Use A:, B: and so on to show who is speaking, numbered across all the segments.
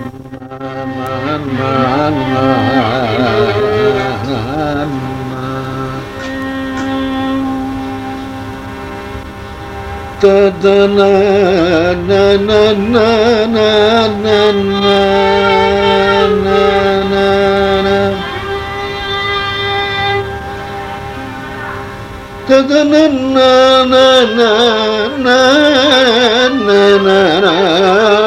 A: na na na na na na na na na na na na na na na. da na na na na na na na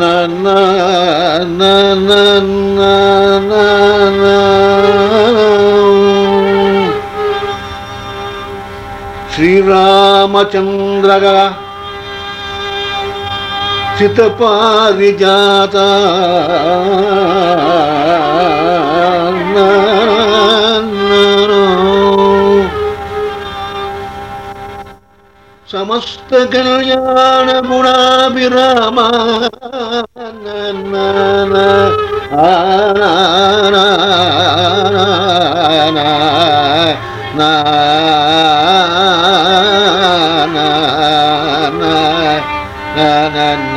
A: na na na na na na श्रीरामचन्द्रग चितपारिजाता समस्त कल्याण गुणाभिराम ना And.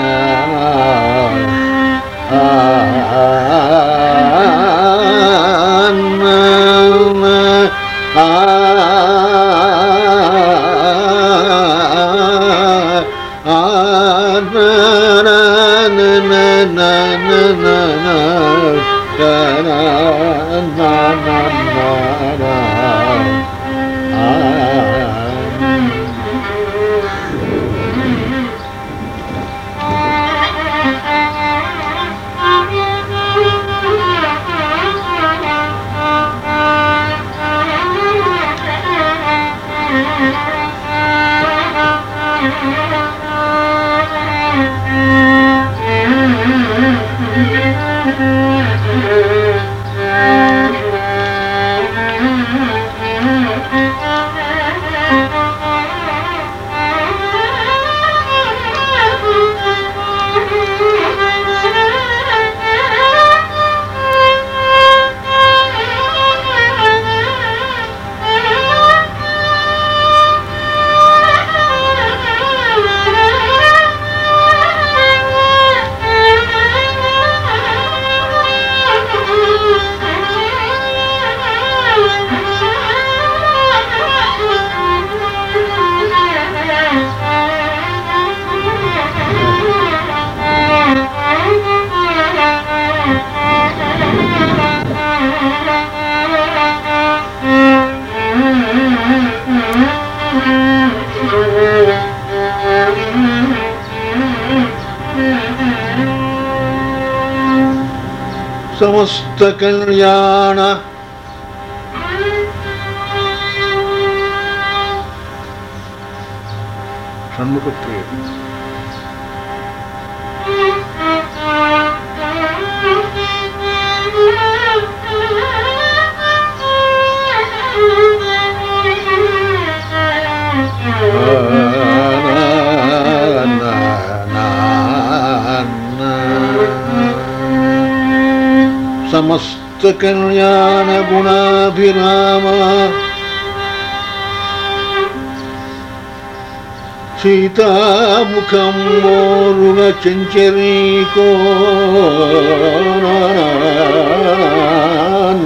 A: समस्तकल्याण षण्मुखप्रिय Oh. समस्तकल्याणगुणाभिराम सीतामुखं मोरुगचञ्चरीको न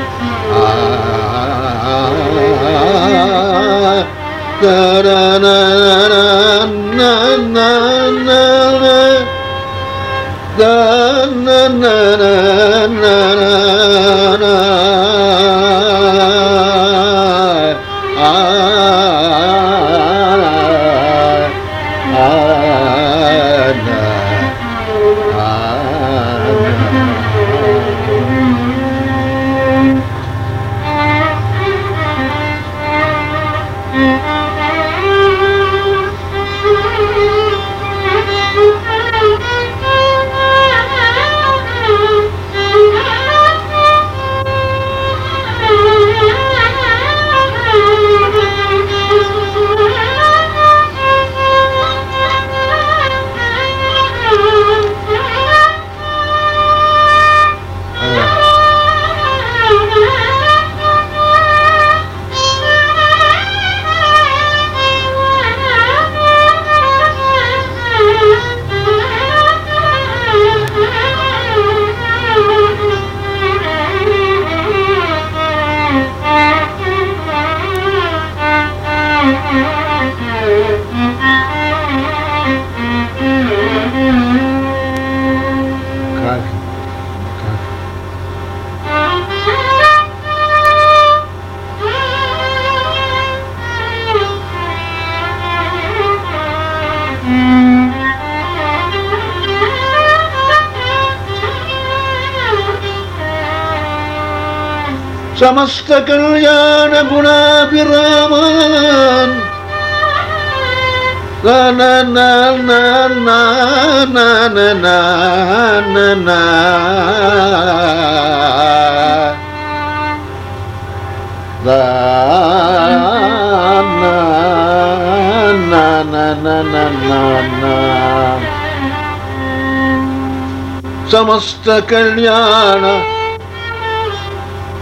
A: சமஸ்த கல்யாண குணாபிராமன் சமஸ்த கல்யாண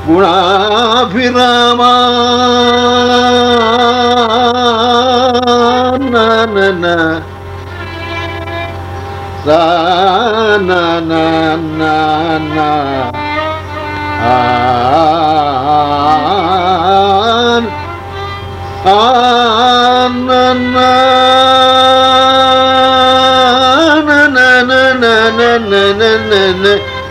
A: गुणाभिरामा न न Na na na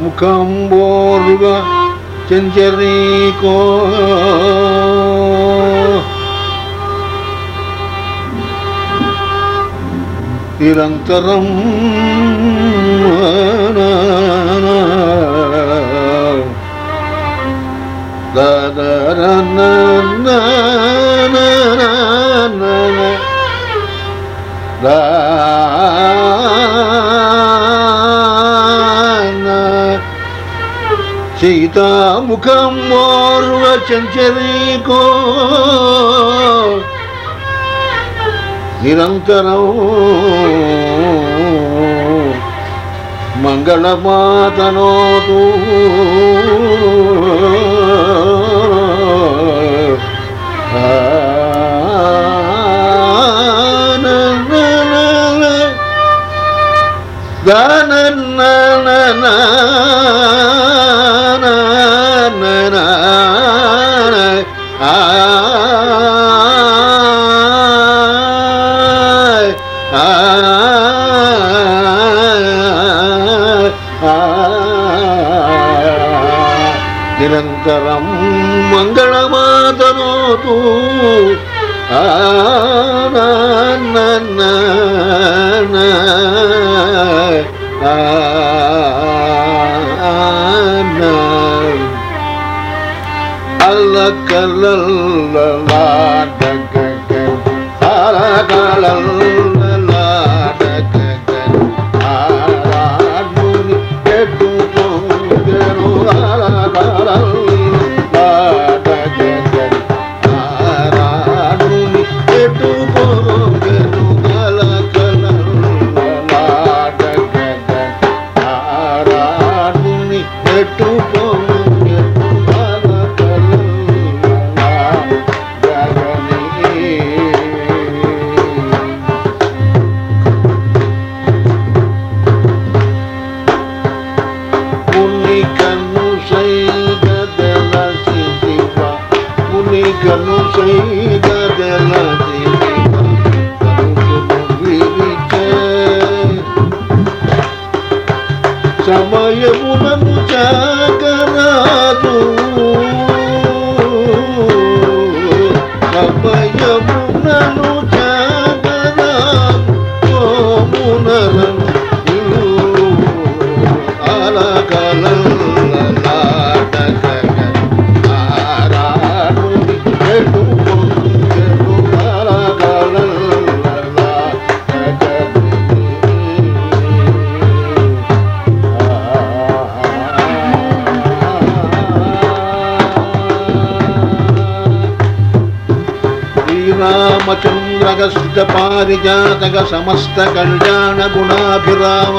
A: ముఖంబోరుగా చెంచరీకో నిరంతరం da చైతాముఖం మోర్వ చంచరీకో. నిరంతరం మంగళమాతనోతు దాన निरन्तरं मङ्गलमादरोतु ಅಲ್ಲ ಕಲ್ಲ శ్రీరామచంద్రగస్త పారిజాతక సమస్త కళ్యాణ గుణాభిరామ